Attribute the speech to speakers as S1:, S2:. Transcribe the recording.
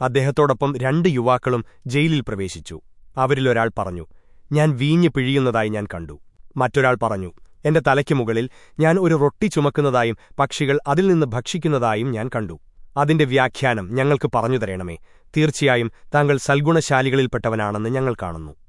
S1: അദ്ദേഹത്തോടൊപ്പം രണ്ട് യുവാക്കളും ജയിലിൽ പ്രവേശിച്ചു. അവരിലൊരാൾ പറഞ്ഞു ഞാൻ വീഞ്ഞ് പിഴിയുന്നതായി ഞാൻ കണ്ടു. മറ്റൊരാൾ പറഞ്ഞു എന്റെ തലയ്ക്ക് മുകളിൽ ഞാൻ ഒരു റൊട്ടി ചുമക്കുന്നതായും പക്ഷികൾ അതിൽ നിന്ന് ഭക്ഷിക്കുന്നതായും ഞാൻ കണ്ടു. അതിന്റെ വ്യാഖ്യാനം ഞങ്ങൾക്ക് പറഞ്ഞു തരണമേ. തീർച്ചയായും താങ്കൾ സൽഗുണശാലികളിൽപ്പെട്ടവനാണെന്ന് ഞങ്ങൾ കാണുന്നു.